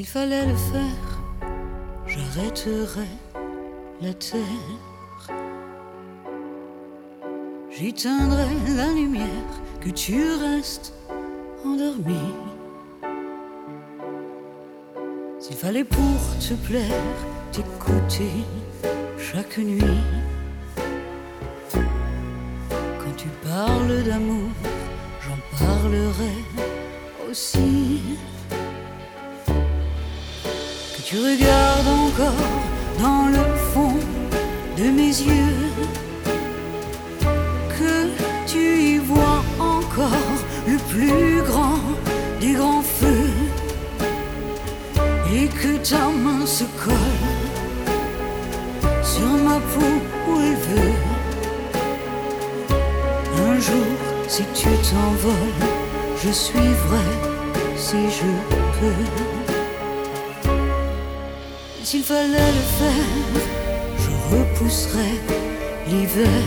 S'il fallait le faire, j'arrêterais la terre. J'éteindrai la lumière, que tu restes endormi. S'il fallait pour te plaire, t'écouter chaque nuit. Quand tu parles d'amour, j'en parlerai aussi. Que tu regardes encore dans le fond de mes yeux, que tu y vois encore le plus grand des grands feux, et que ta main se colle sur ma peau où elle veut. Un jour, si tu t'envoles, je suivrai si je peux. S'il fallait le faire, je repousserais l'hiver.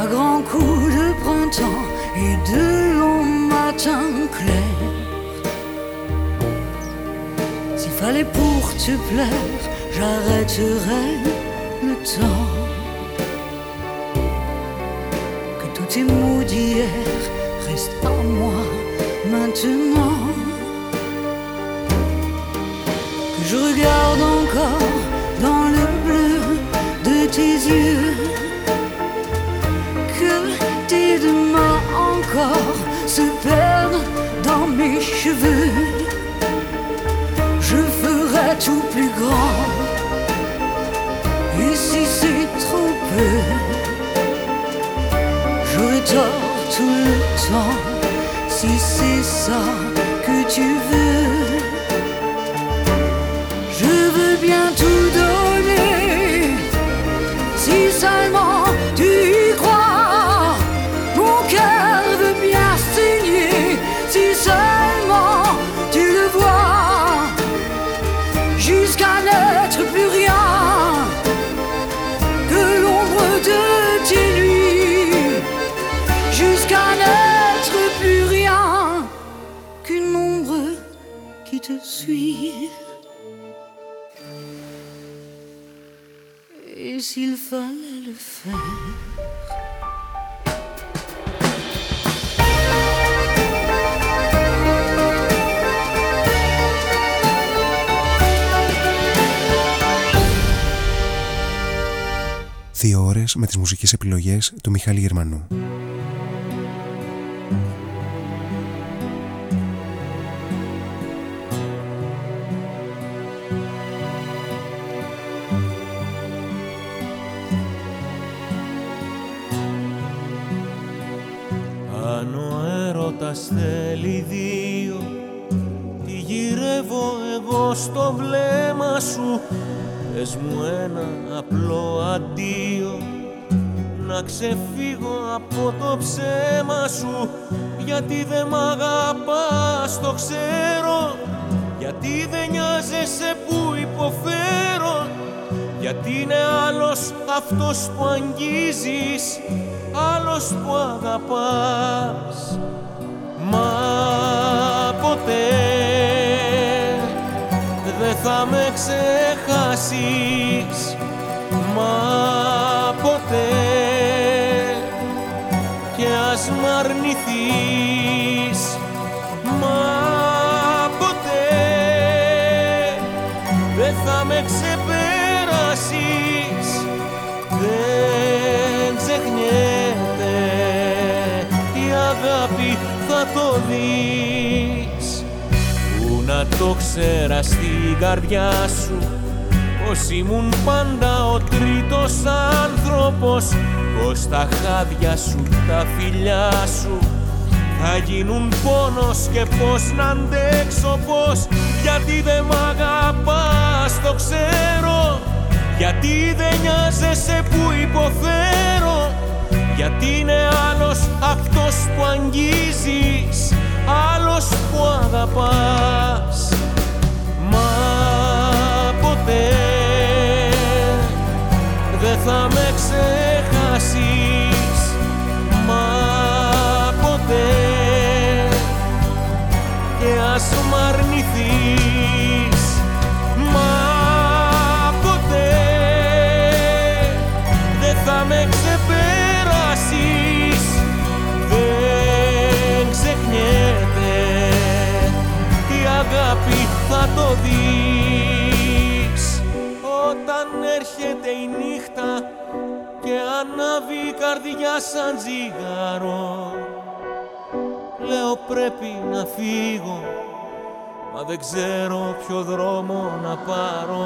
À grands coups de printemps et de longs matins clairs. S'il fallait pour te plaire, j'arrêterais le temps. Que tous tes mots d'hier restent en moi maintenant. Je regarde encore dans le bleu de tes yeux que tes deux mains encore se perdent dans mes cheveux. Je ferai tout plus grand. Et si c'est trop peu, j'aurai tort tout le temps. Si c'est ça que tu veux. Δύο ώρες με τις μουσικές επιλογές του Μιχάλη Γερμανού. Αν ο έρωτας θέλει δύο Τι γυρεύω εγώ στο βλέμμα σου Πες μου ένα απλό αντίο Να ξεφύγω από το ψέμα σου. Γιατί δεν μ' αγαπάς το ξέρω. Γιατί δεν νοιάζεσαι που υποφέρω. Γιατί είναι άλλος αυτός που αγγίζεις Άλλος που αγαπάς. Μα ποτέ δεν θα με ξεχάσεις. Μα ποτέ και ας μ' αρνηθείς Μα ποτέ δεν θα με ξεπεράσεις. Δεν ξεχνιέται η αγάπη θα το δεις. Πού να το ξέρα στην καρδιά σου Πως ήμουν πάντα ο τρίτος άνθρωπος Πως τα χάδια σου, τα φιλιά σου Θα γίνουν πόνος και πως να αντέξω πως Γιατί δεν μ' αγαπάς το ξέρω. Γιατί δεν νοιάζεσαι που υποφέρω γιατί είναι άλλος αυτός που αγγίζεις Άλλος που αγαπάς. Μα ποτέ δεν θα με ξεχάσεις Μα ποτέ. Και ας μ' αρνηθείς Μα ποτέ. Δεν θα με ξεπεράσεις Δεν ξεχνιέται. Η αγάπη θα το ανάβει η καρδιά σαν τζιγάρο. Λέω πρέπει να φύγω Μα δεν ξέρω ποιο δρόμο να πάρω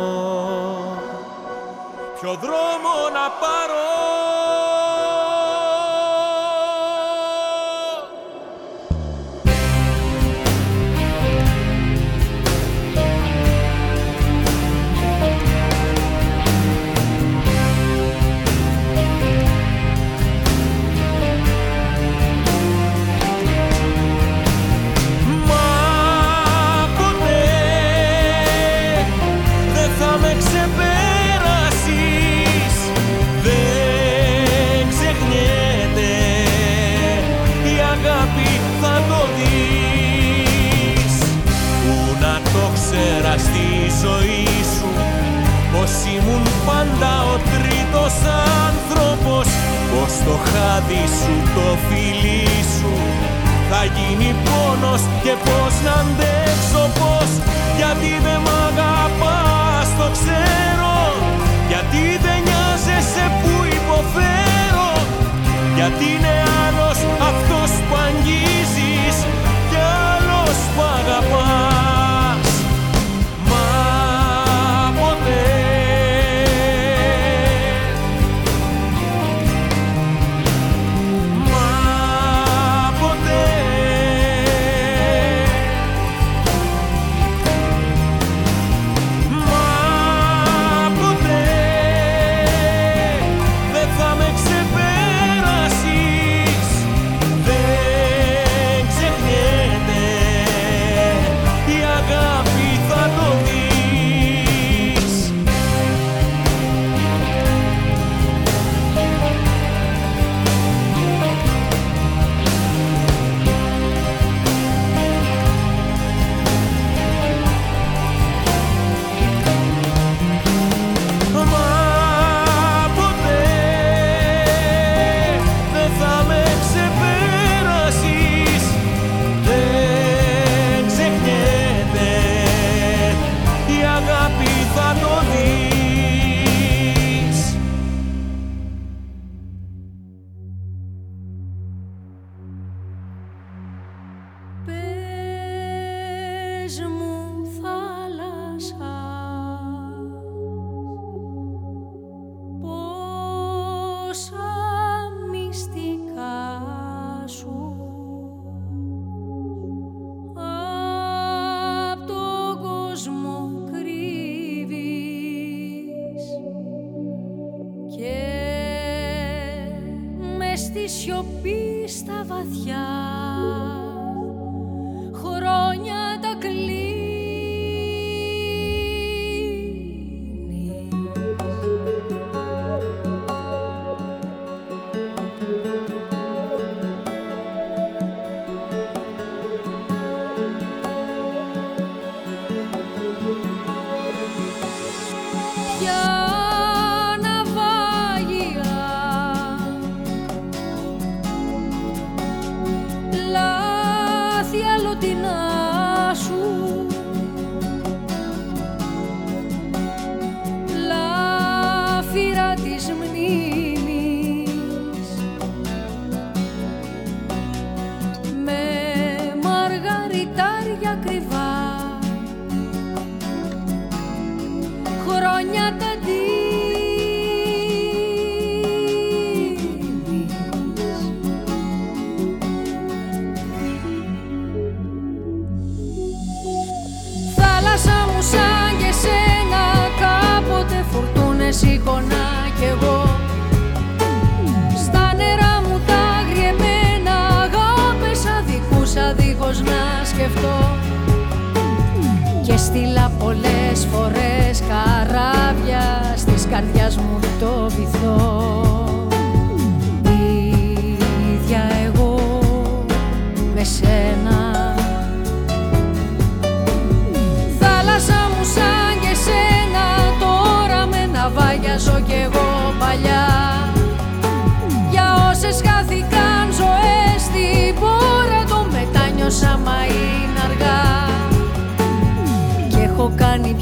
Ποιο δρόμο να πάρω Πως το χάδι σου, το φιλί σου. Θα γίνει πόνος και πως να αντέξω πως Γιατί δεν μ' αγαπάς το ξέρω. Γιατί δεν νοιάζεσαι που υποφέρω Γιατί είναι άλλος αυτός που αγγίζεις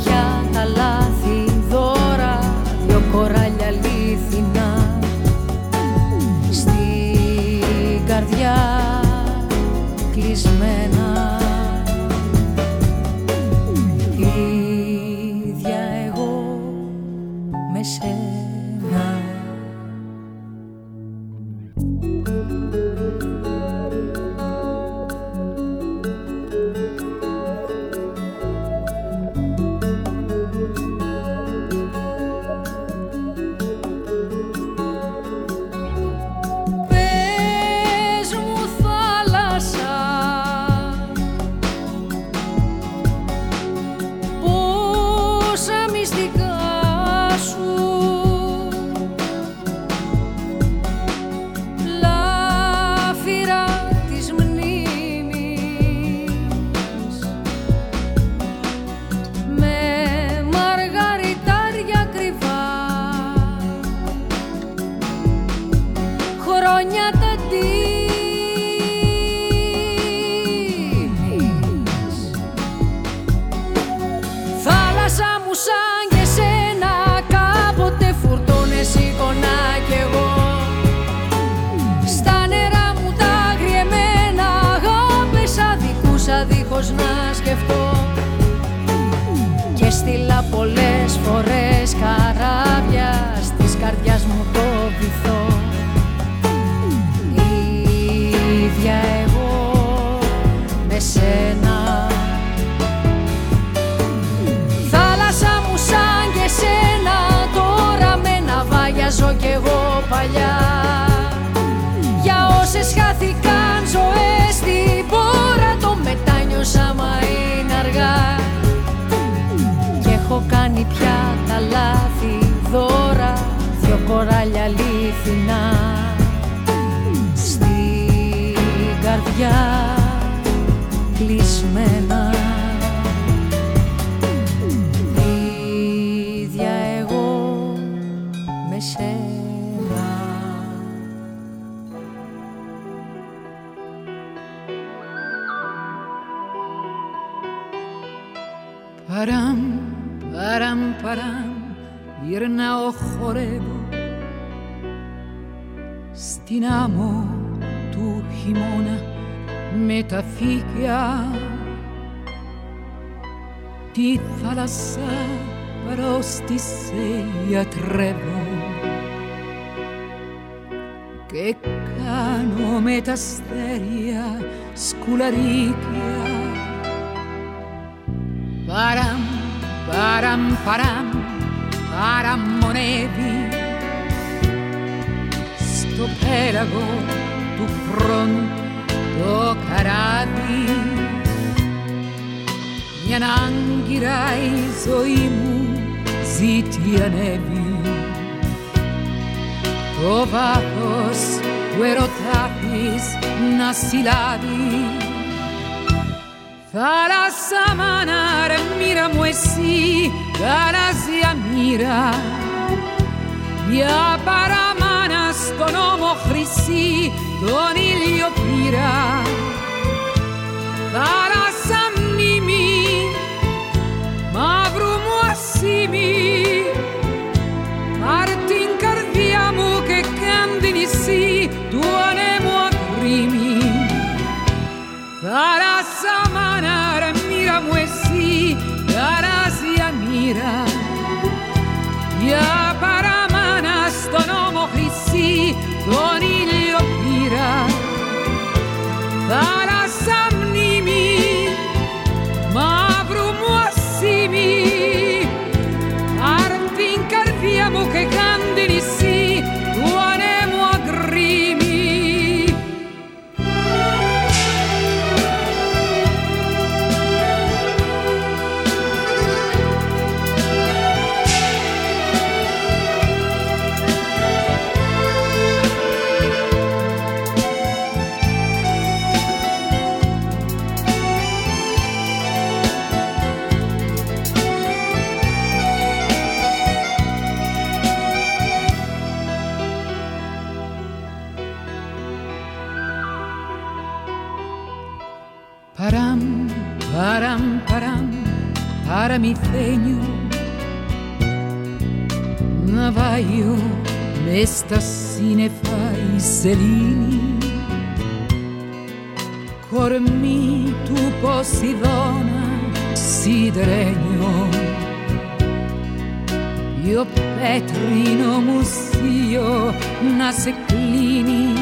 πια καλά. Χρυσή τον mi fenju Na vaju mesta sinefa i selini. Kor mi tu posidona si drenjo Io Petrino musio na se clini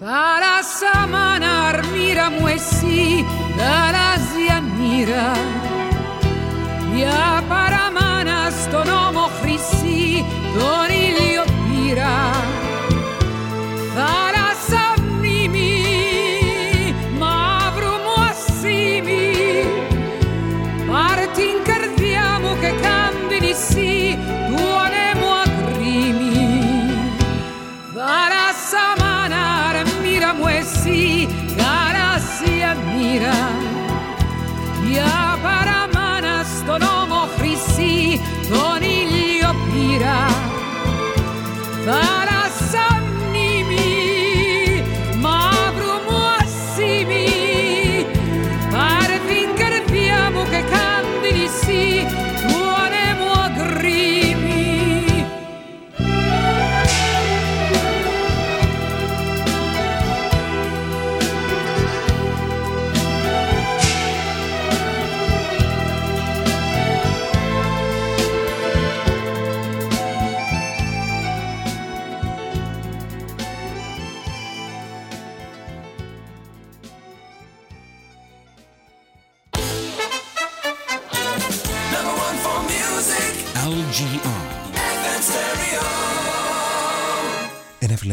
Farà samanar mira muesi da razia mira. via paramana sto nomo frisi tonilio pira para savnimi mavrumo assimi. Parti incardiamo che cambini sì tuonemo a crimi para samanare mira muessi cara si ammira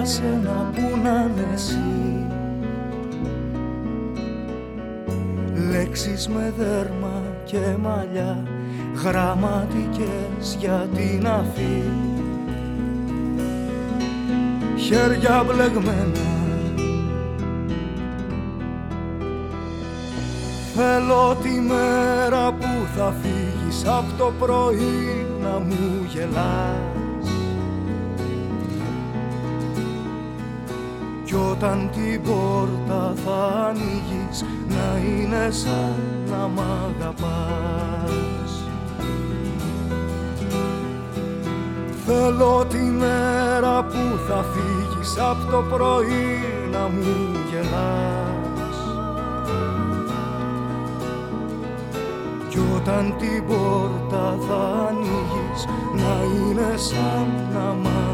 Για σένα που να είναι εσύ. Λέξεις με δέρμα και μαλλιά Γραμματικές για την αφή. Χέρια μπλεγμένα. Θέλω τη μέρα που θα φύγεις από το πρωί να μου γελάς όταν την πόρτα θα ανοίγεις να είναι σαν να μ' αγαπάς. Θέλω τη μέρα που θα φύγεις από το πρωί να μου γελάς. Κι όταν την πόρτα θα ανοίγεις να είναι σαν να μ'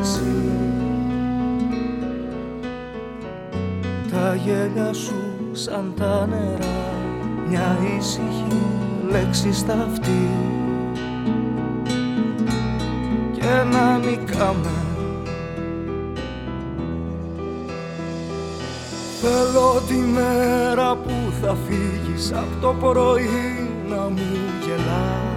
εσύ. Τα γέλια σου σαν τα νερά μια ήσυχη λέξη στα αυτή και να νικάμε. Θέλω τη μέρα που θα φύγεις από το πρωί να μου γελάς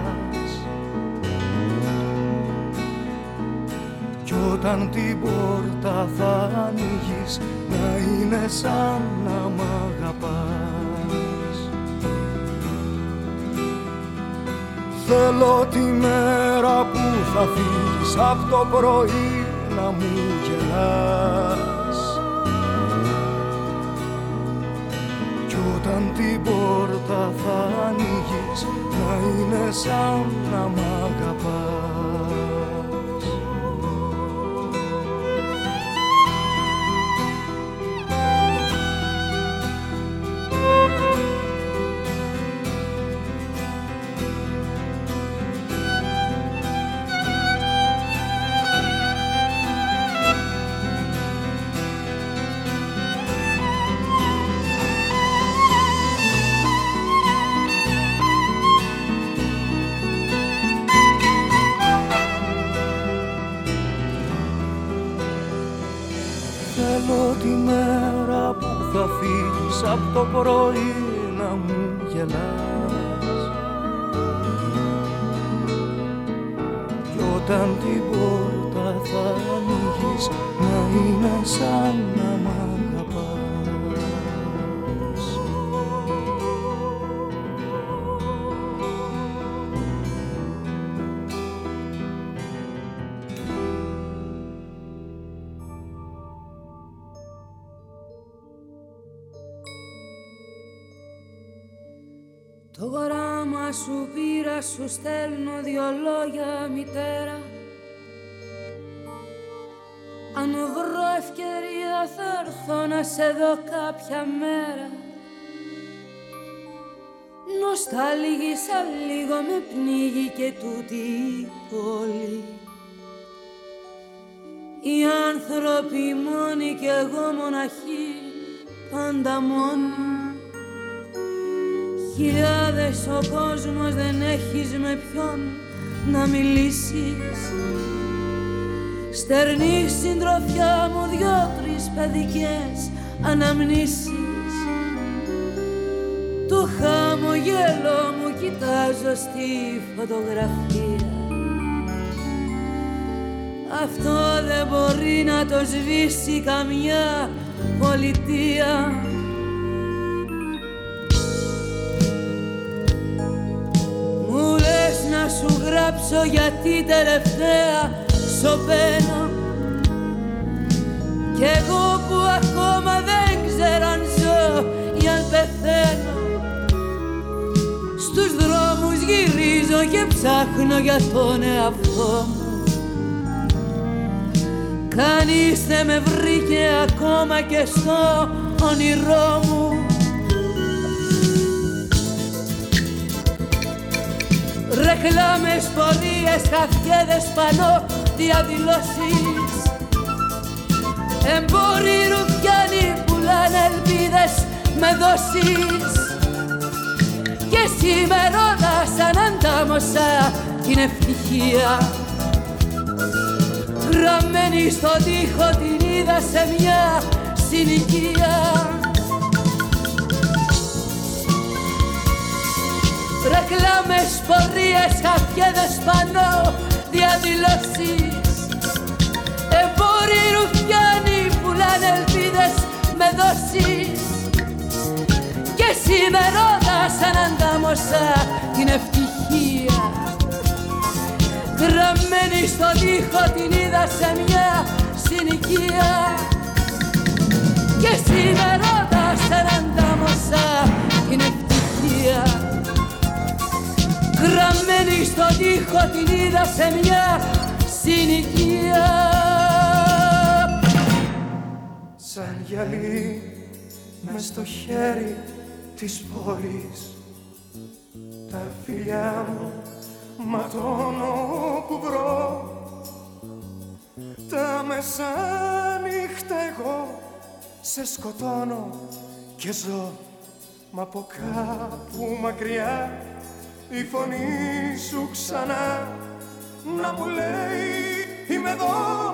όταν την πόρτα θα ανοίγεις να είναι σαν να μ' αγαπάς. Θέλω τη μέρα που θα φύγεις από το πρωί να μου γελάς. Κι όταν την πόρτα θα ανοίγεις να είναι σαν να μ' όταν την πόρτα θα ανοίγεις να είναι σαν να μ' σου στέλνω δυο λόγια μητέρα. Αν βρω ευκαιρία θα έρθω να σε δω κάποια μέρα. Νοσταλγήσα λίγο με πνίγει και τούτη η πόλη. Οι άνθρωποι μόνοι και εγώ μοναχοί πάντα μόνοι Χιλιάδες ο κόσμος δεν έχεις με ποιον να μιλήσεις. Στερνή συντροφιά μου δυο-τρεις παιδικές αναμνήσεις. Το χαμογέλο μου κοιτάζω στη φωτογραφία. Αυτό δεν μπορεί να το σβήσει καμιά πολιτεία σου γράψω γιατί τελευταία σωπαίνω Κι εγώ που ακόμα δεν ξέρω αν ζω ή αν πεθαίνω. Στους δρόμους γυρίζω και ψάχνω για τον εαυτό μου. Κανείς δεν με βρήκε ακόμα και στο όνειρό μου Ρεκλάμες, πορείες, χαφιέδες, πανώ, διαδηλώσεις Εμπόροι ρουφιάνοι πουλάνε ελπίδες με δόσεις και σήμερα σαν αντάμωσα την ευτυχία γραμμένη στο τοίχο την είδα σε μια συνοικία Ρεκλάμες, πορείες, χαρτιέδες πανώ, διαδηλώσεις. Εμπόροι ρουφιάνοι πουλάνε ελπίδες με δόσεις. Και σήμερα σαν αντάμωσα την ευτυχία. Γραμμένη στο τοίχο την είδα σε μια συνοικία. Και σήμερα σαν αντάμωσα την ευτυχία Γραμμένη στο τοίχο την είδα σε μια συνοικία. Σαν γυαλί με στο χέρι της πόλης. Τα φιλιά μου ματώνω που βρω. Τα μεσάνυχτα εγώ σε σκοτώνω και ζω. Μα από κάπου μακριά η φωνή σου ξανά να μου λέει είμαι εδώ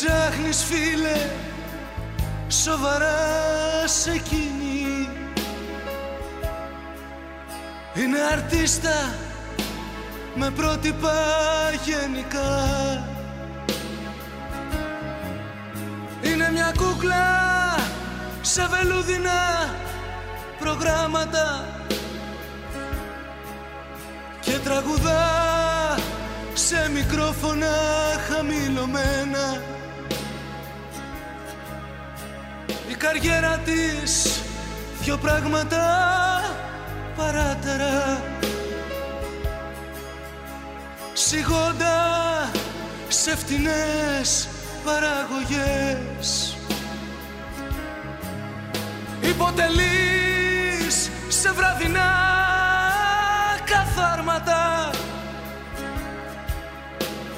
Ψάχνεις φίλε Σοβαρά σε εκείνη. Είναι αρτίστα με πρότυπα γενικά. Είναι μια κούκλα σε βελούδινα προγράμματα και τραγουδά σε μικρόφωνα χαμηλωμένα καριέρα της. Δυο πράγματα παράτερα. Σιγόντα σε φτηνές παραγωγές. Υποτελείς σε βραδινά καθάρματα.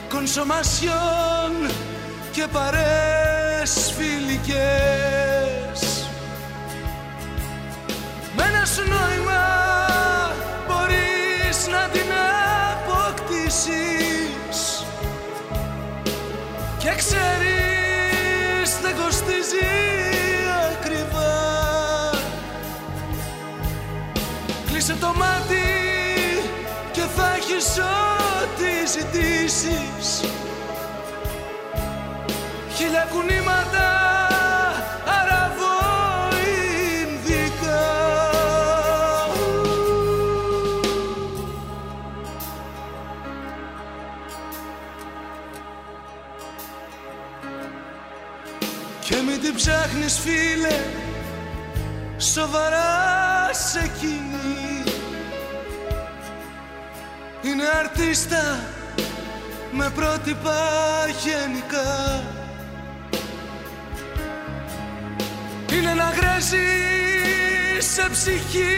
Κονσομασιόν και παρές φιλικές με ένα σου νόημα μπορείς να την αποκτήσεις; Και ξέρεις δεν κοστίζει Κλείσε το μάτι και θα έχεις ό,τι ζητήσεις. Χίλια κουνήματα ψάχνεις φίλε σοβαρά σε εκείνη Είναι αρτίστα με πρότυπα γενικά. Είναι ένα γρέζι σε ψυχή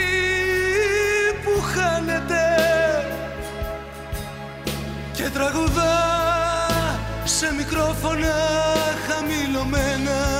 που χάνεται. Και τραγουδά σε μικρόφωνα χαμηλωμένα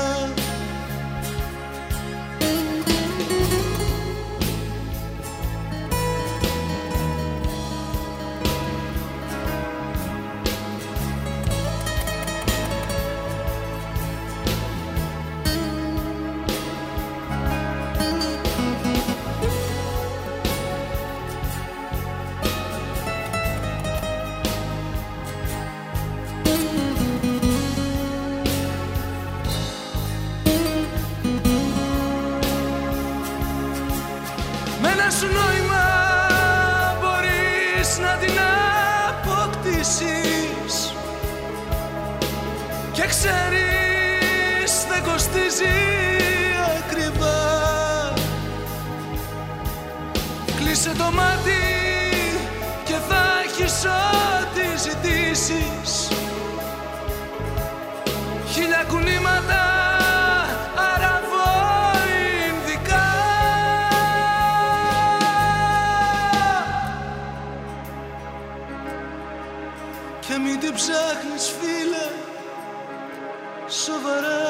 ζήσεις Χίλια κουνήματα αραβόινδικα Και μην την ψάχνεις φίλε σοβαρά.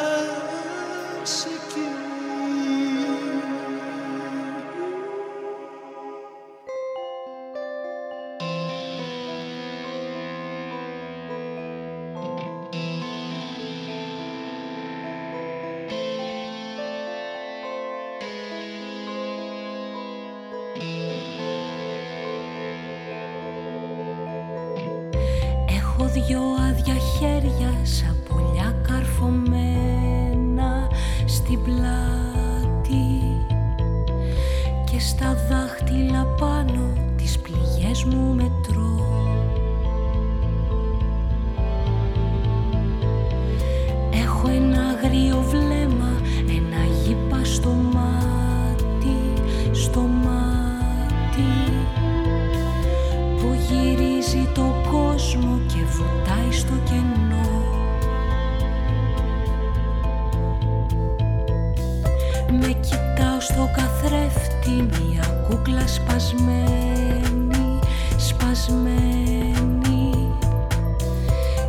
Μια κούκλα σπασμένη, σπασμένη,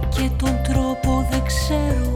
και τον τρόπο δεν ξέρω.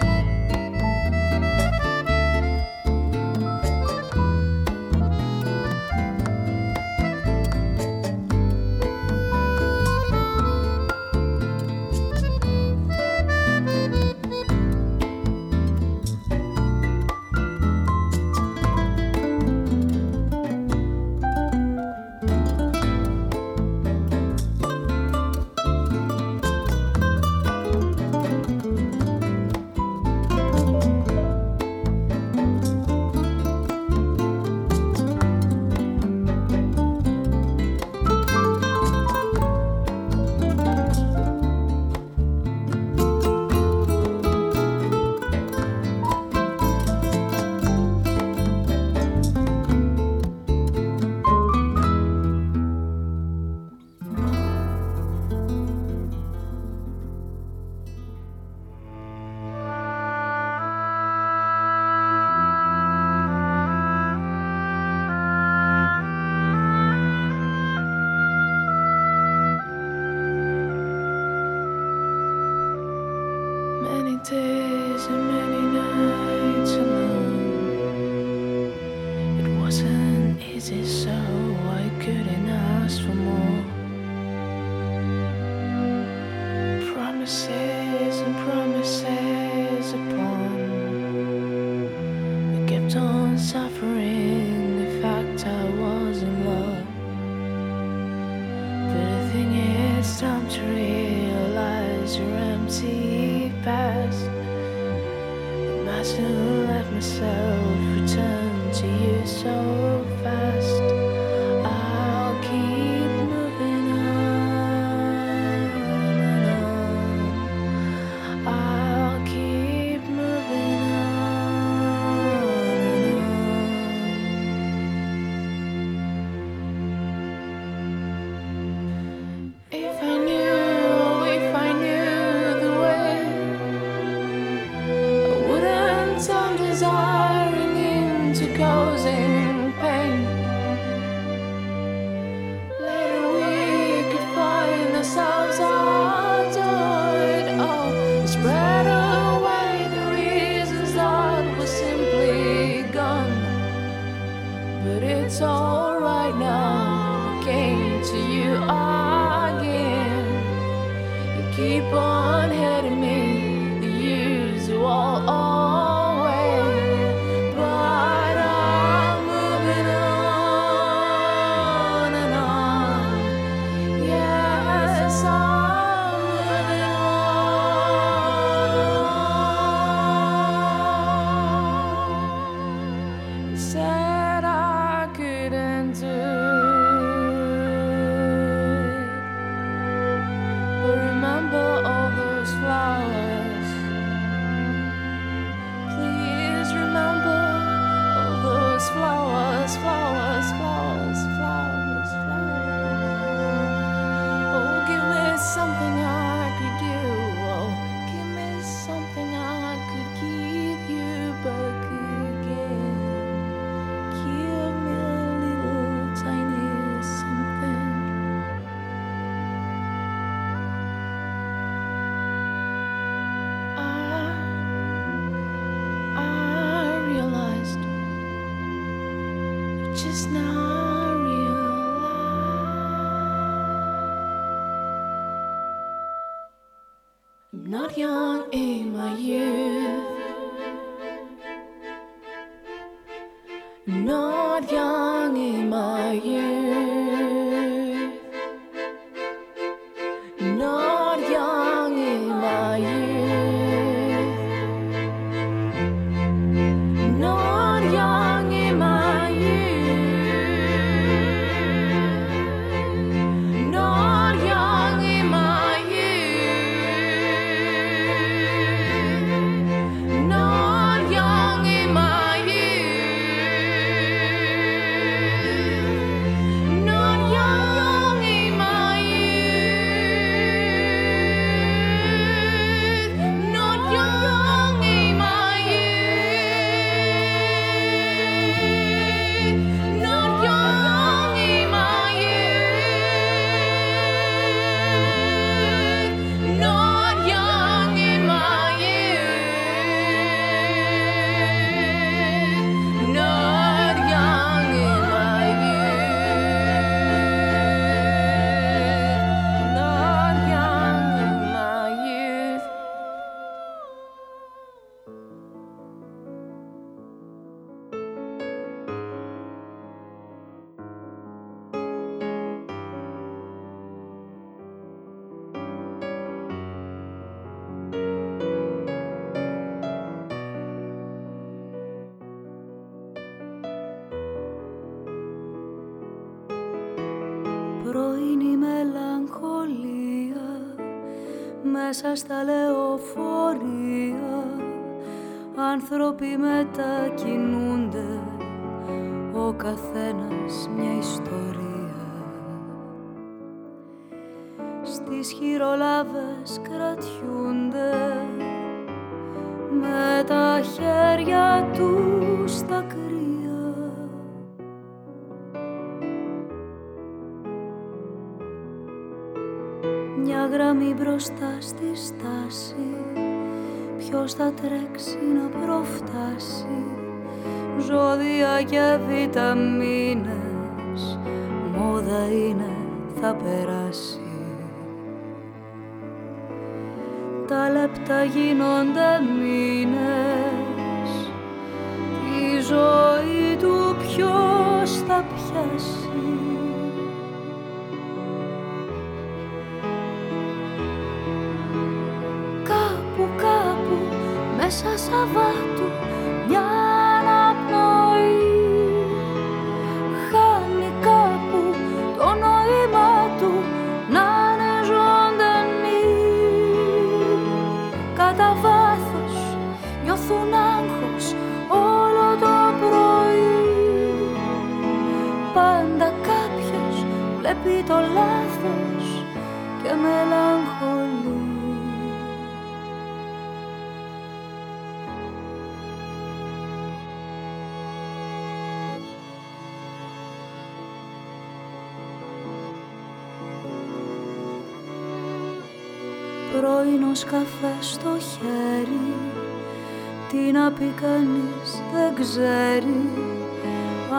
But it's alright now, I came to you again. You keep on μέσα στα λεωφορεία. Άνθρωποι μετακινούνται γραμμή μπροστά στη στάση Ποιος θα τρέξει να προφτάσει Ζώδια και βιταμίνες. Μόδα είναι θα περάσει. Τα λεπτά γίνονται μήνες. Τη ζωή του ποιος θα πιάσει Σαββάτου μια αναπνοή. Χάνει κάπου το νόημα του να είναι ζωντανή. Κατά βάθος νιώθουν άγχος όλο το πρωί. Πάντα κάποιος βλέπει το λάθος πρωινός καφέ στο χέρι. Τι να πει κανείς δεν ξέρει.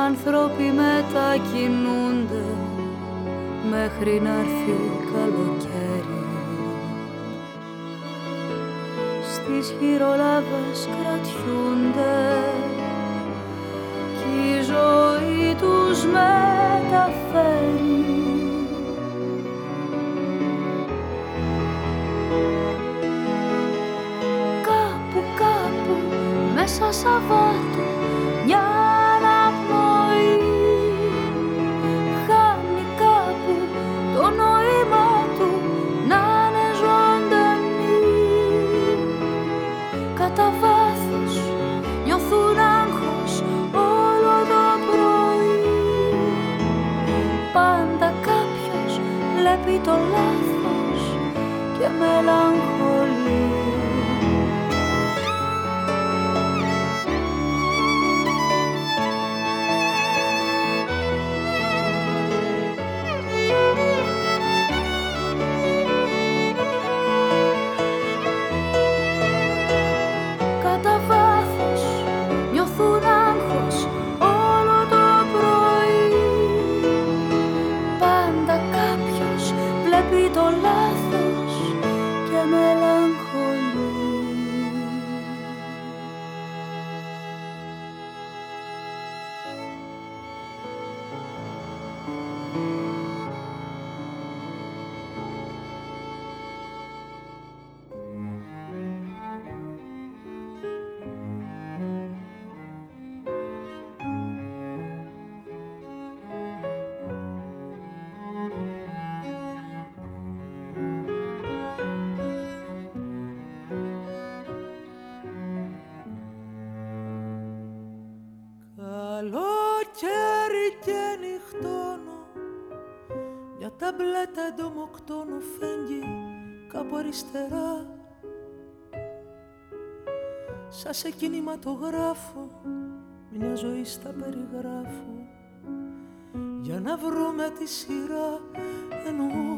Άνθρωποι μετακινούνται Μέχρι να έρθει καλοκαίρι. Στις χειρολάβες κρατιούνται Κι η ζωή τους μεταφέρει μέσα Σαββάτου μια αριστερά. Σα σε κινηματογράφο μια ζωή στα περιγράφω. Για να βρούμε τη σειρά εννοώ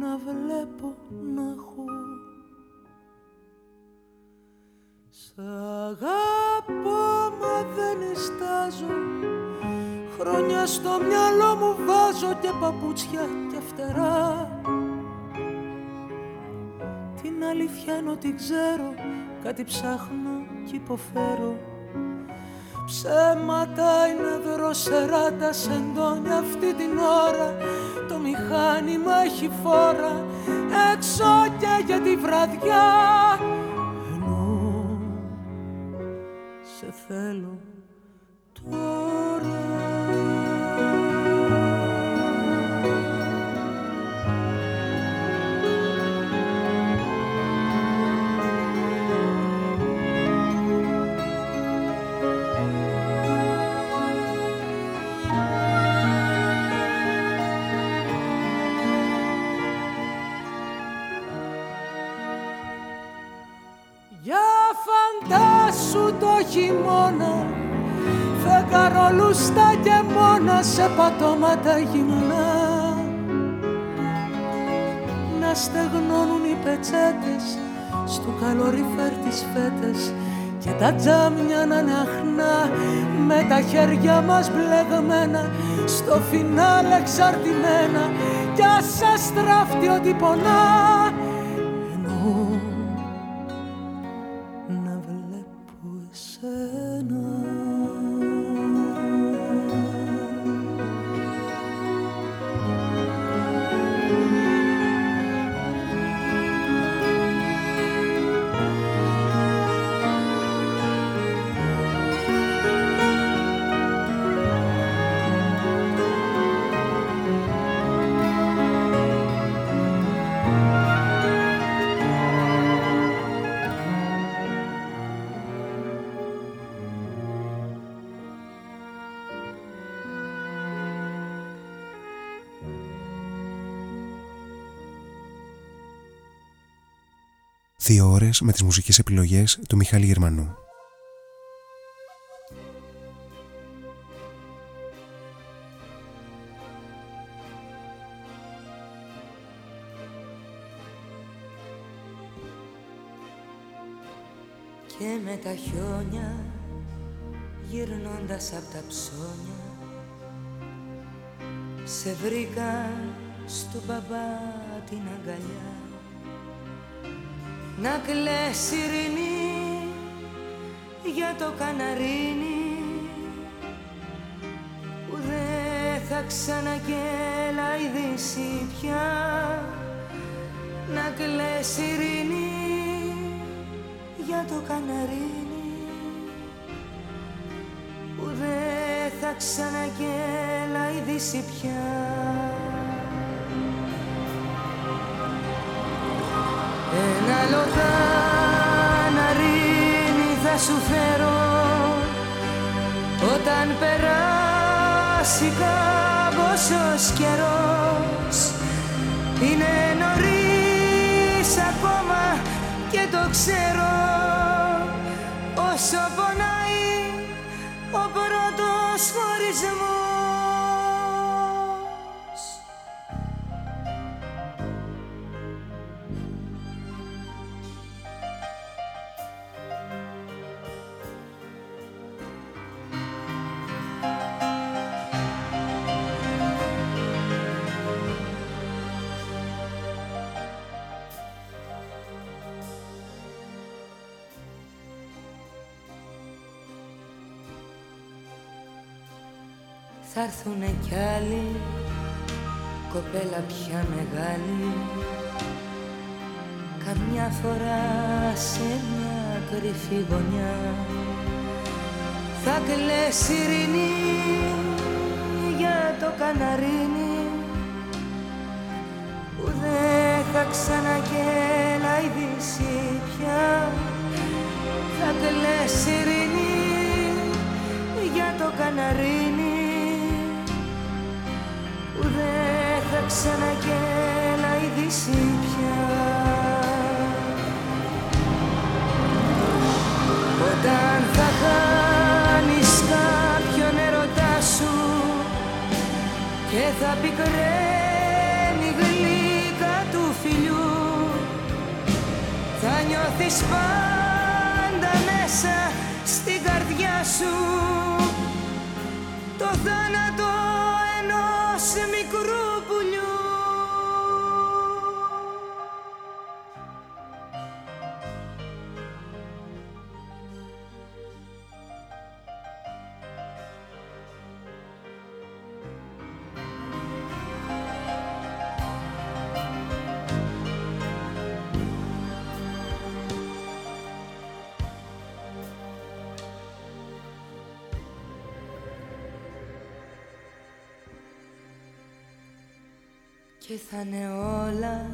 να βλέπω να έχω. Σ' αγαπώ μα δεν ειστάζω Χρόνια στο μυαλό μου βάζω και παπούτσια και φτερά. Την αλήθεια είναι ότι ξέρω Κάτι ψάχνω κι υποφέρω. Ψέματα είναι δροσερά σε σεντόνια αυτή την ώρα. Το μηχάνημα έχει φόρα έξω και για τη βραδιά σε πατώματα γυμνά. Να στεγνώνουν οι πετσέτες στο καλοριφέρ τις φέτες και τα τζάμια να αναχνά με τα χέρια μας μπλεγμένα στο φινάλ εξαρτημένα. Κι ας σας στράφτει ότι πονά Δύο ώρες με τις μουσικές επιλογές του Μιχάλη Γερμανού. Και με τα χιόνια γυρνώντας από τα ψώνια σε βρήκα στο μπαμπά την αγκαλιά να κλαις ειρηνή για το καναρίνι. Που δεν θα ξανακελαϊδήσει πια. Να κλαις ειρηνή για το καναρίνι. Που δεν θα ξανακελαϊδήσει πια Ένα λοκάναρι θα σου φέρω. Όταν περάσει κάμποσος καιρός Είναι νωρίς ακόμα και το ξέρω. Όσο πονάει ο πρώτος χωρισμός Θα έρθουνε κι άλλοι. Κοπέλα πια μεγάλη. Καμιά φορά σε μια κρυφή γωνιά. Θα κλαις ειρήνη για το καναρίνι. Που δεν θα ξανακελαϊδίσει πια. Θα κλαις ειρήνη για το καναρίνι. που δεν θα ξανακελαϊδίσει πια Όταν θα χάνεις κάποιον ερωτά σου και θα πικραίνει γλύκα του φιλιού θα νιώθεις πάντα μέσα στην καρδιά σου. Το θάνατο ενός μικρού Και θα είναι όλα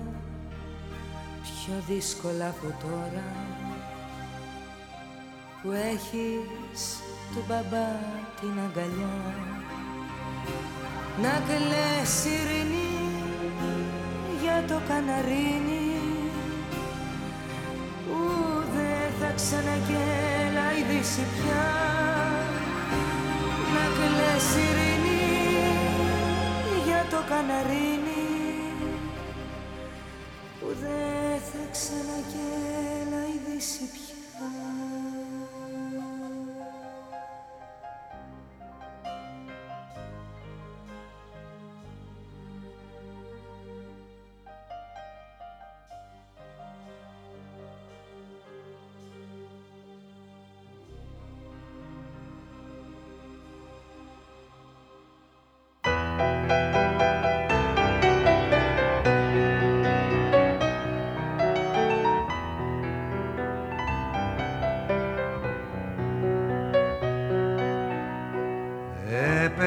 πιο δύσκολα από τώρα. Που έχεις του μπαμπά την αγκαλιά. Να κλαις ειρήνη για το καναρίνι. Που δεν θα ξανακελαϊδίσει πια. Να κλαις ειρήνη για το καναρίνι δεν θα ξανακελαϊδίσει πια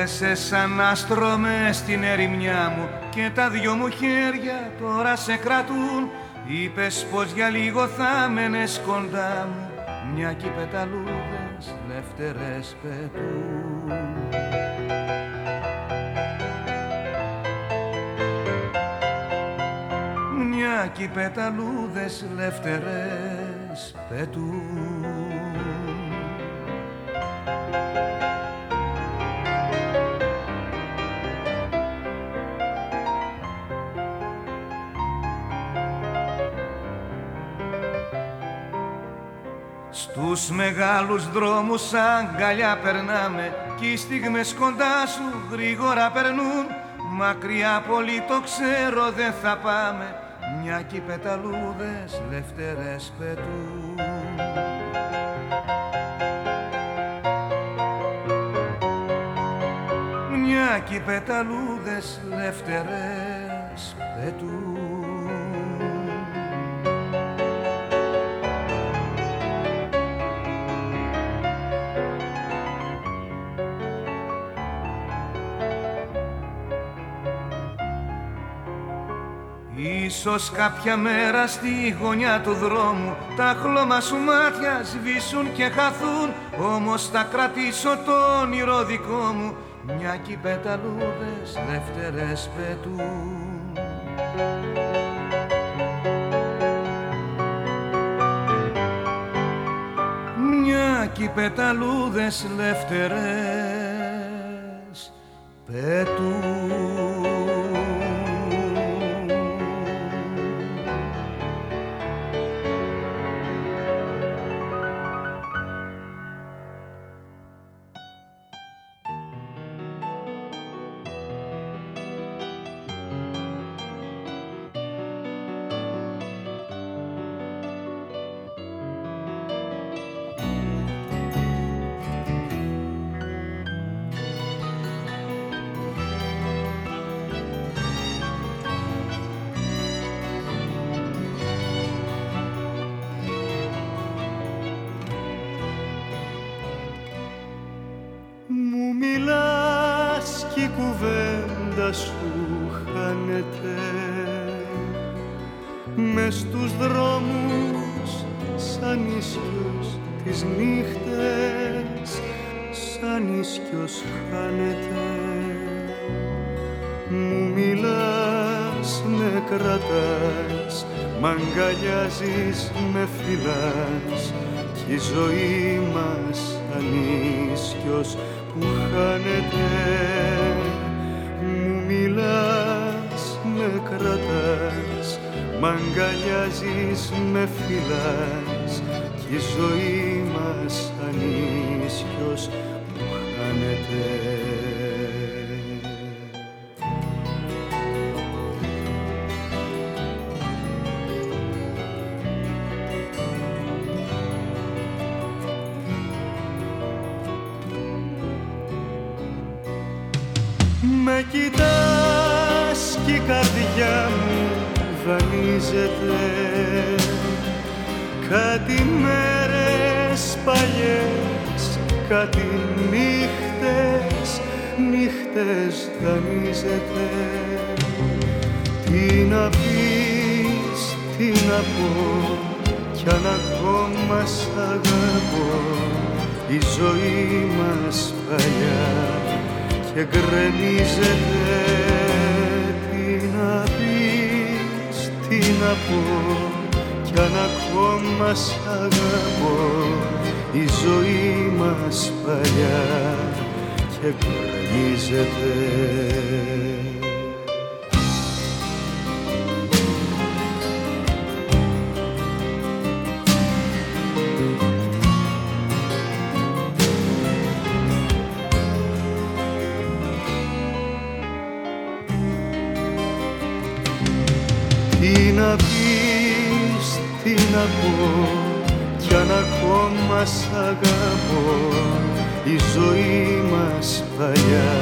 Έπεσε σαν άστρο μες στην ερημιά μου και τα δυο μου χέρια τώρα σε κρατούν. Είπες πως για λίγο θα μένες κοντά μου μια κι οι πεταλούδες λεύτερες πετούν. Μια κι οι πεταλούδες λεύτερες πετούν Στους μεγάλους δρόμους αγκαλιά περνάμε Κι οι στιγμές κοντά σου γρήγορα περνούν. Μακριά πολύ το ξέρω δεν θα πάμε. Μια κι οι πεταλούδες λευτερές πετούν. Μια κι οι πεταλούδες λευτερές πετούν Ίσως κάποια μέρα στη γωνιά του δρόμου τα χλώμα σου μάτια σβήσουν και χαθούν όμως θα κρατήσω το όνειρο δικό μου. Μια κι οι πεταλούδες δεύτερες πετούν. Μια κι πεταλούδες λεύτερες πετούν κάτι νύχτες, νύχτες δανείζεται. Τι να πεις, τι να πω, κι αν ακόμα σ' αγαπώ. Η ζωή μας παλιά και γκρεμίζεται. Να πω κι αν ακόμα σ' αγαπώ η ζωή μας παλιά και γκρεμίζεται σ' αγαπώ η ζωή μας παλιά.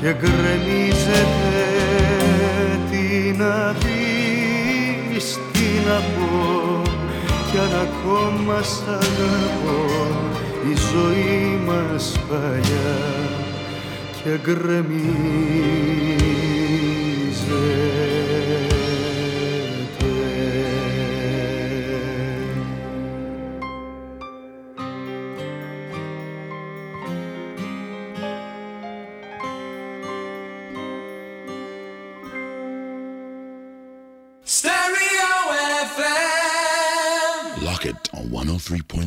Και γκρεμίζεται τι να πεις, τι να πω κι αν ακόμα σ' αγαπώ η ζωή μας παλιά. Και γκρεμίζεται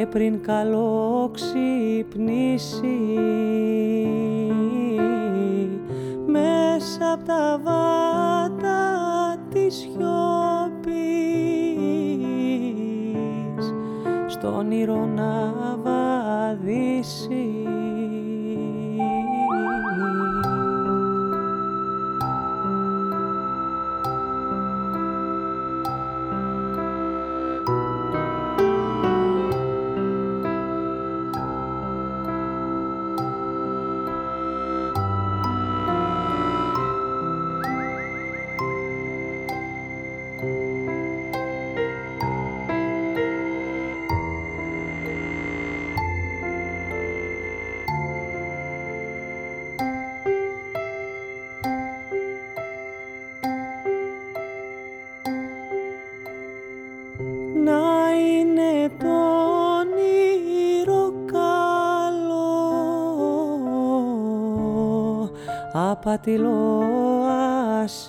και πριν καλό ξυπνήσει μέσα από τα βάτα της σιωπής στον ήρωα να βαδίσει. Απατηλό ας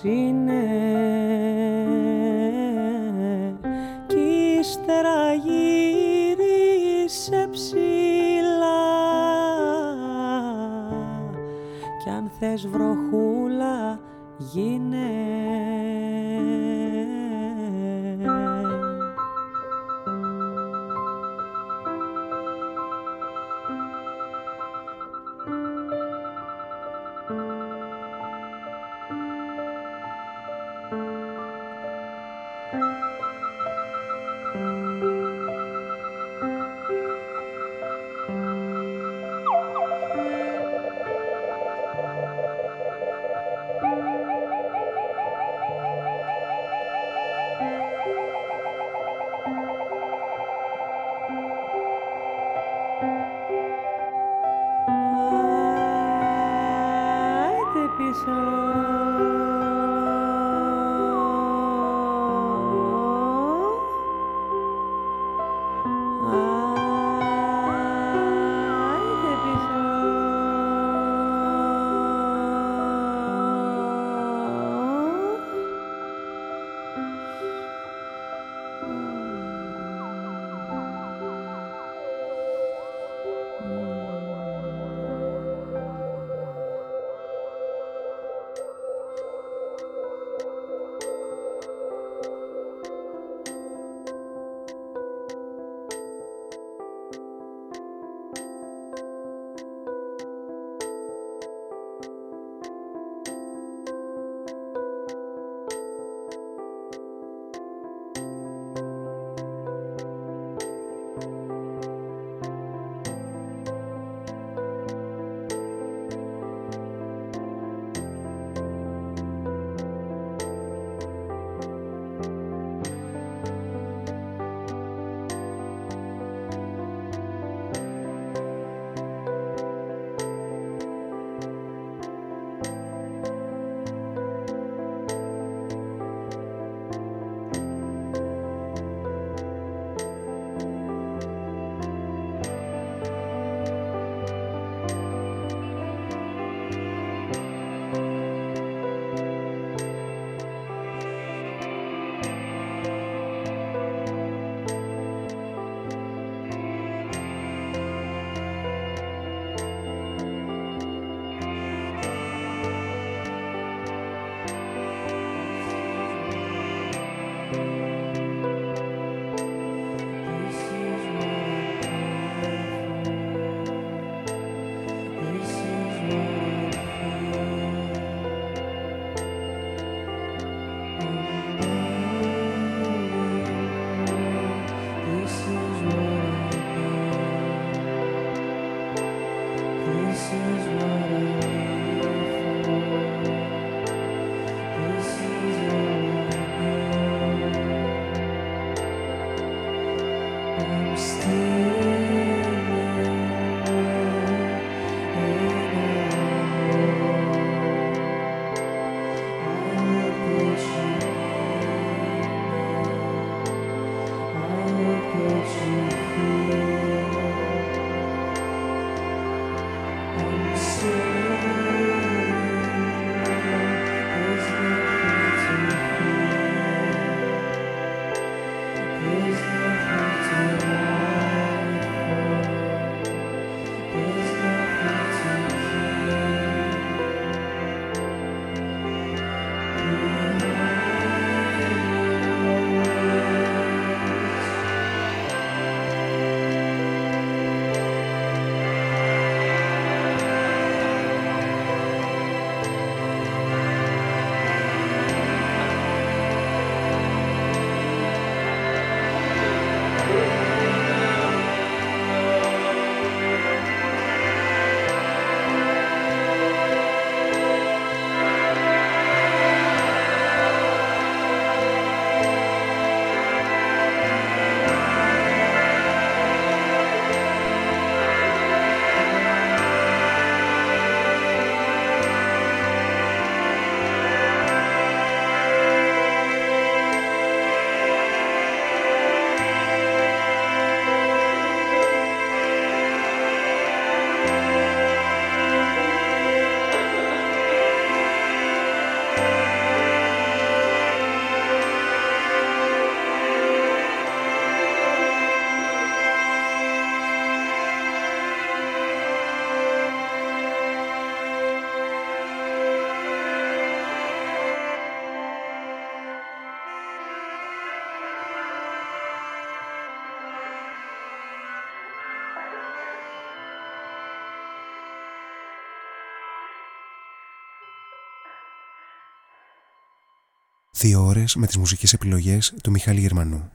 Δύο ώρες με τις μουσικές επιλογές του Μιχάλη Γερμανού.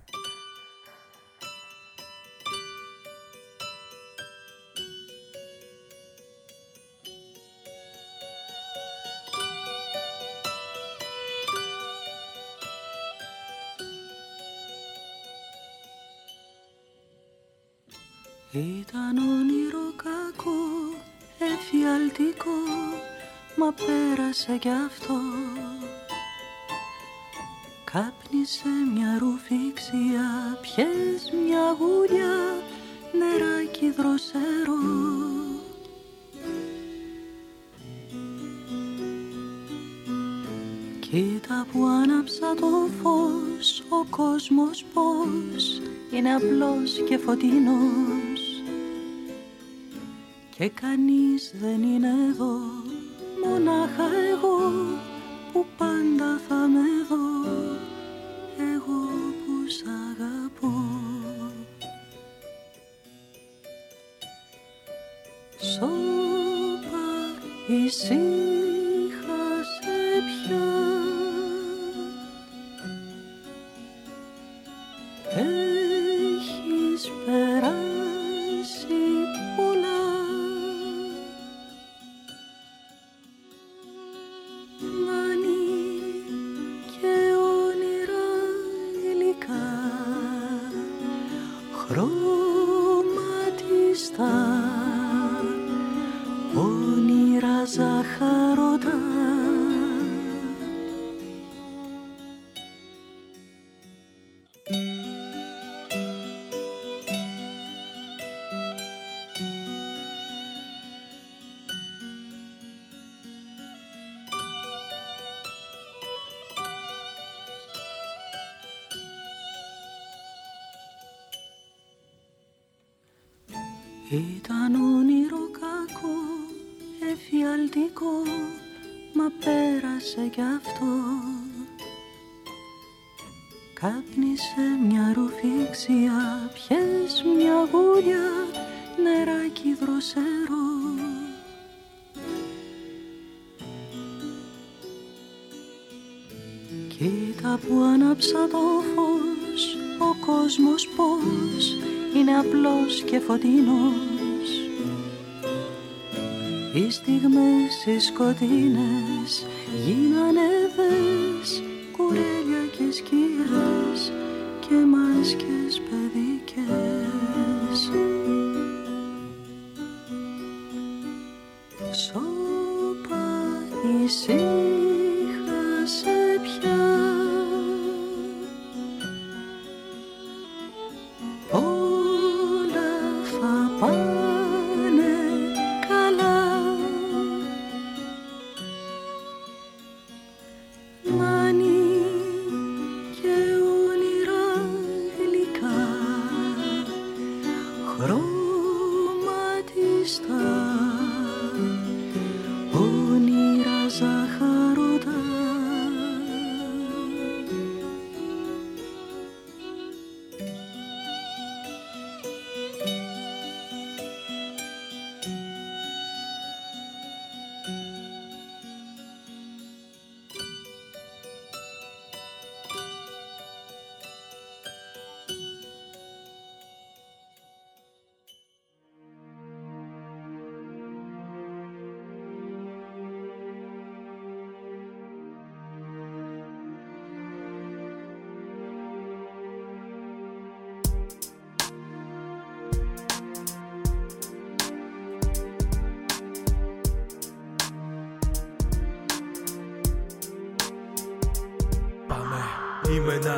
Ήταν όνειρο κακό, εφιαλτικό, μα πέρασε κι αυτό Κάπνισε μια ρουφήξια, πιες μια γουλιά, νεράκι δροσερό. Κοίτα που άναψα το φως, ο κόσμος πως είναι απλός και φωτεινός και κανείς δεν είναι εδώ, μονάχα εγώ που πάντα θα με δω απλός και φωτεινός Οι στιγμές οι σκοτεινές γίνανε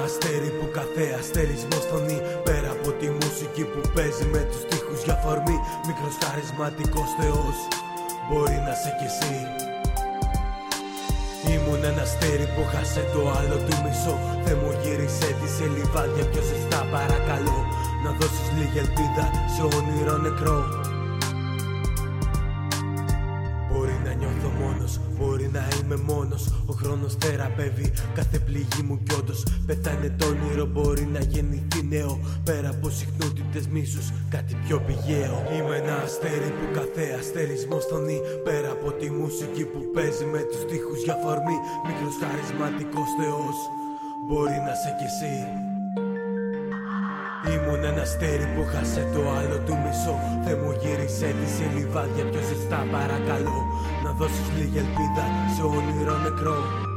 αστέρι που κάθε αστερισμό φωνεί Πέρα από τη μουσική που παίζει με τους στίχους για φορμή Μικρός χαρισματικός θεός Μπορεί να σε κι εσύ. Ήμουν ένα αστέρι που χάσε το άλλο του μισό. Θε μου γύρισε τη σε λιβάδια πιο ζεστά παρακαλώ. Να δώσεις λίγη ελπίδα σε όνειρο νεκρό θεραπεύει κάθε πληγή μου κι όντως Πεθάνε το όνειρο μπορεί να γεννηθεί νέο. Πέρα από συχνότητες μίσους κάτι πιο πηγαίο. Είμαι ένα αστέρι που κάθε αστερισμό στονεί. Πέρα από τη μουσική που παίζει με τους τοίχους για φορμή Μικρός χαρισματικός θεός. Μπορεί να σε κι εσύ. Ήμουν ένα αστέρι που χάσε το άλλο του μισό. Θε μου γύρισε τη σελιβάδια πιο ζεστά παρακαλώ. Να δώσεις λίγη ελπίδα σε όνειρο νεκρό. Ας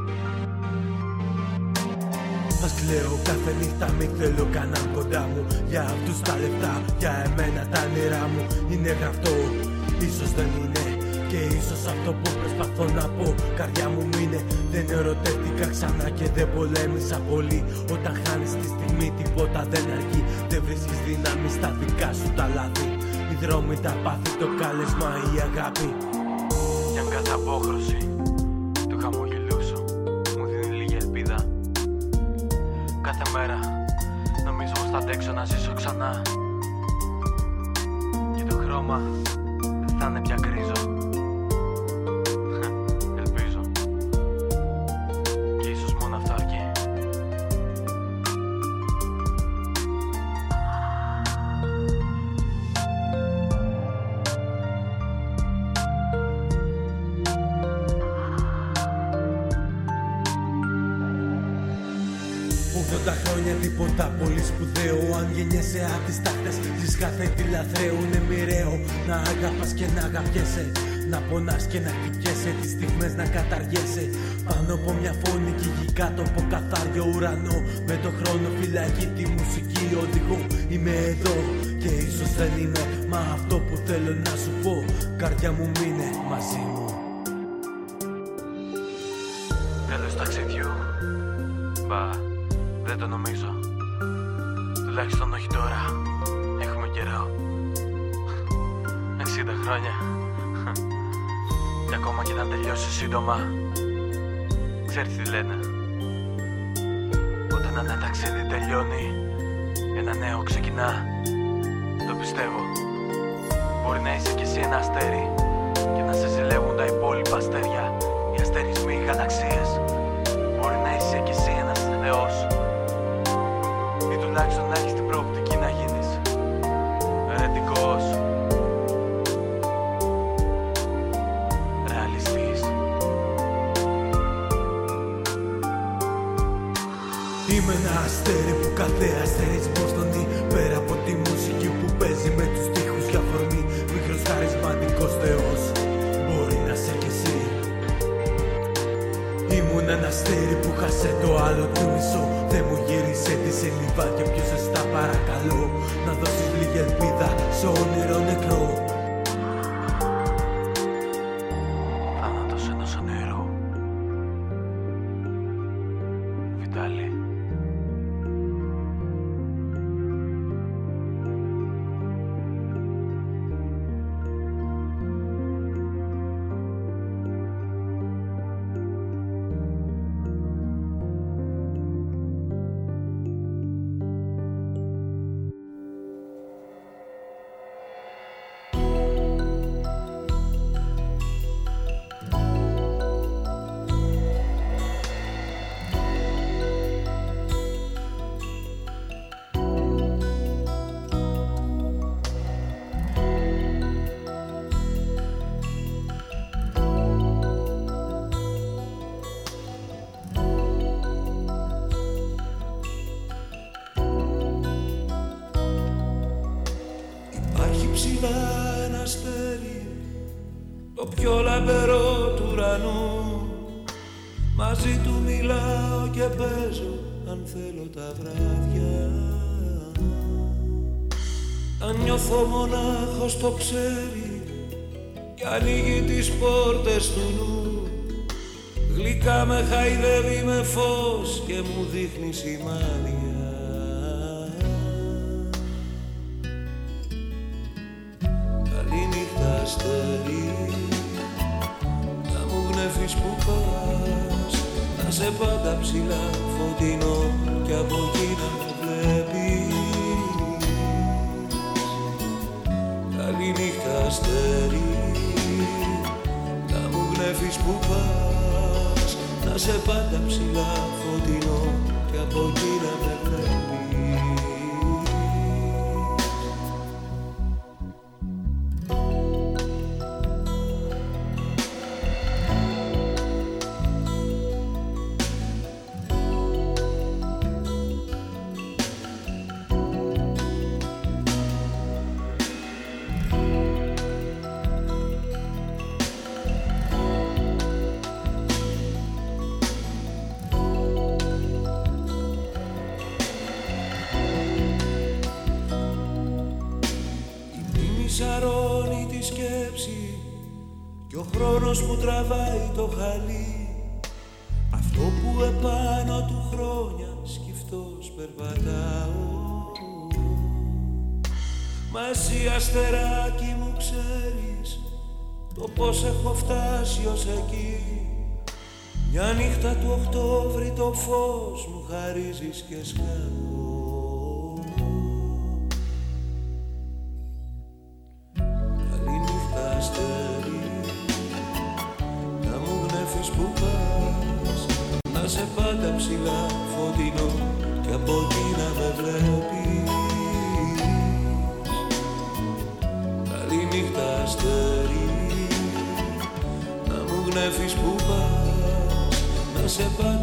κλαίω κάθε νύχτα μη θέλω κανέναν κοντά μου. Για αυτούς τα λεφτά, για εμένα τα νερά μου. Είναι γραφτό, ίσως δεν είναι. Και ίσως αυτό που προσπαθώ να πω Καρδιά μου μείνε. Δεν ερωτεύτηκα ξανά και δεν πολέμησα πολύ. Όταν χάνεις τη στιγμή τίποτα δεν αργεί Δεν βρίσκεις δύναμη στα δικά σου τα λάθη. Οι δρόμοι τα πάθη το κάλεσμα η αγάπη. Μια κάθε Κάθε μέρα. Νομίζω πως θα αντέξω να ζήσω ξανά. Και το χρώμα δεν θα είναι πια κρίζο κάθε τι λαθρέο είναι μοιραίο Να αγαπάς και να αγαπιέσαι. Να πονάς και να χτυπιέσαι Τις στιγμές να καταργέσαι. Πάνω από μια φωνή και γη κάτω από καθάριο ουρανό. Με το χρόνο φυλακή τη μουσική οδηγώ Είμαι εδώ και ίσως δεν είμαι Μα αυτό που θέλω να σου πω. Καρδιά μου μείνε μαζί μου. Τέλος ταξιδιού. Μπα, σύντομα. Ξέρεις τι λένε. Όταν ένα ταξίδι τελειώνει Ένα νέο ξεκινά. Το πιστεύω. Μπορεί να είσαι κι εσύ ένα αστέρι Είμαι ένα αστέρι που κάθε αστερισμό στονεί Πέρα από τη μουσική που παίζει με τους στίχους για φορμή Μικρός χαρισματικός θεός. Μπορεί να σε κι εσύ. Ήμουν ένα αστέρι που χάσε το άλλο του μισό. Δεν μου γύρισε τη σελίβα και πιο ζεστά παρακαλώ. Να δώσεις λίγη ελπίδα σε όνειρο νεκρό μονάχος το ξέρει Και ανοίγει τις πόρτες του νου. Γλυκά με χαϊδεύει με φως Και μου δείχνει σημάδια Να σε πάντα ψηλά φωτεινό Και από εκεί να με βλέπεις. Καλή νύχτα αστέρι Να μου γνέφεις που πας Να σε πάντα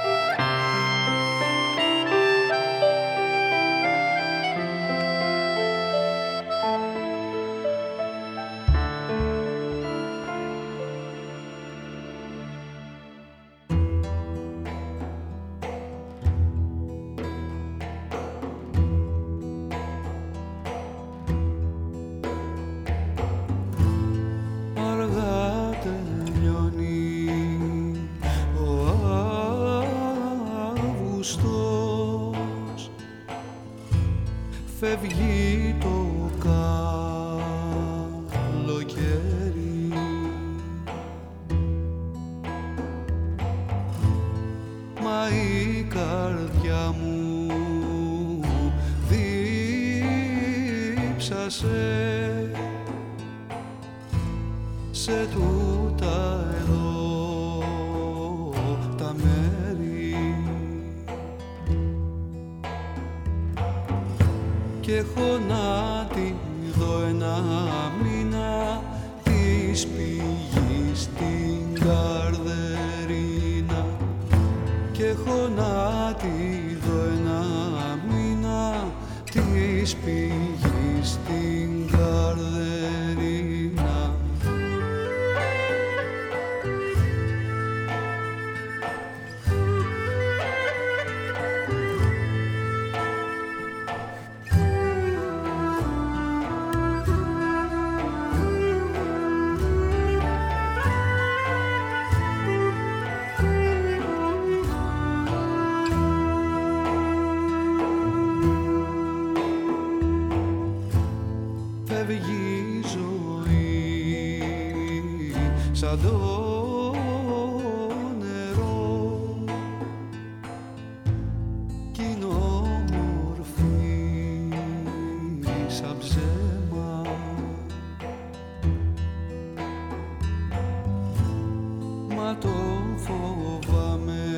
το φοβάμαι.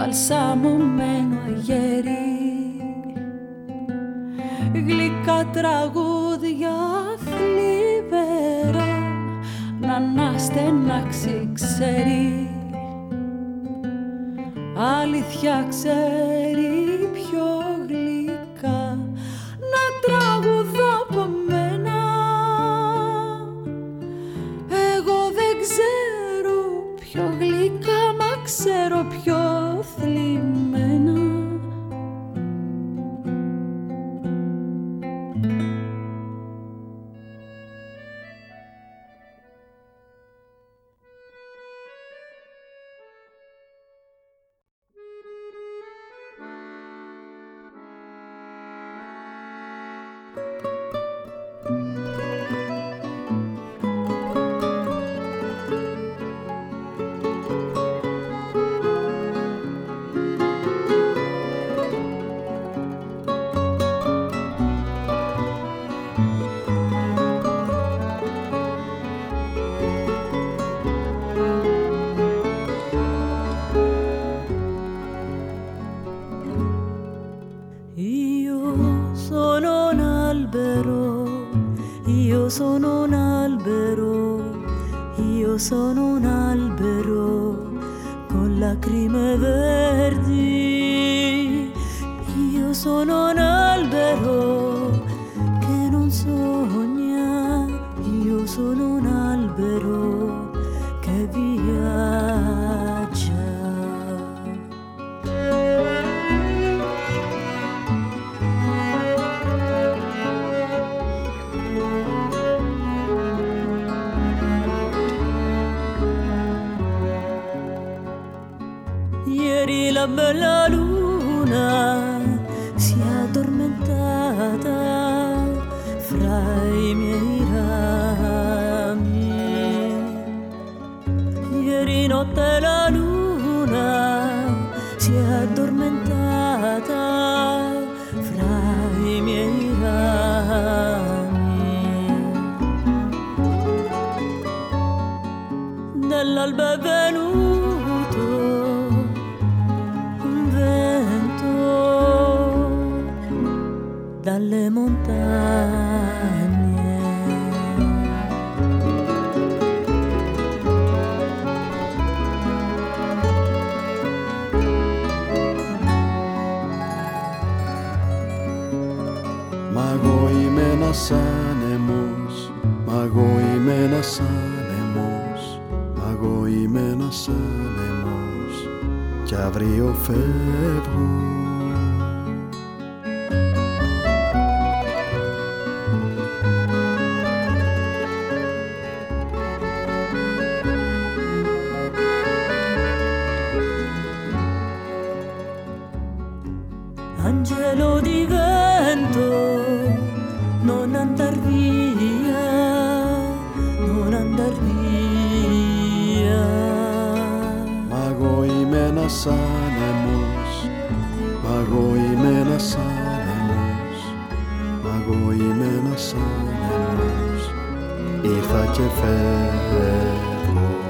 βαλσαμωμένο αγέρι. Γλυκά τραγούδια θλιβερά να αναστενάξει ξέρει. Αλήθεια ξέρει. εγώ είμαι ένας άνεμος, ήρθα και φεύγω.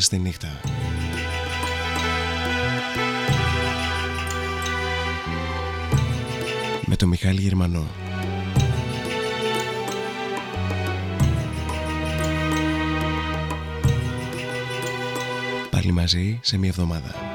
στη νύχτα. Με το Μιχάλη Γερμανό. Πάλι μαζί σε μία εβδομάδα.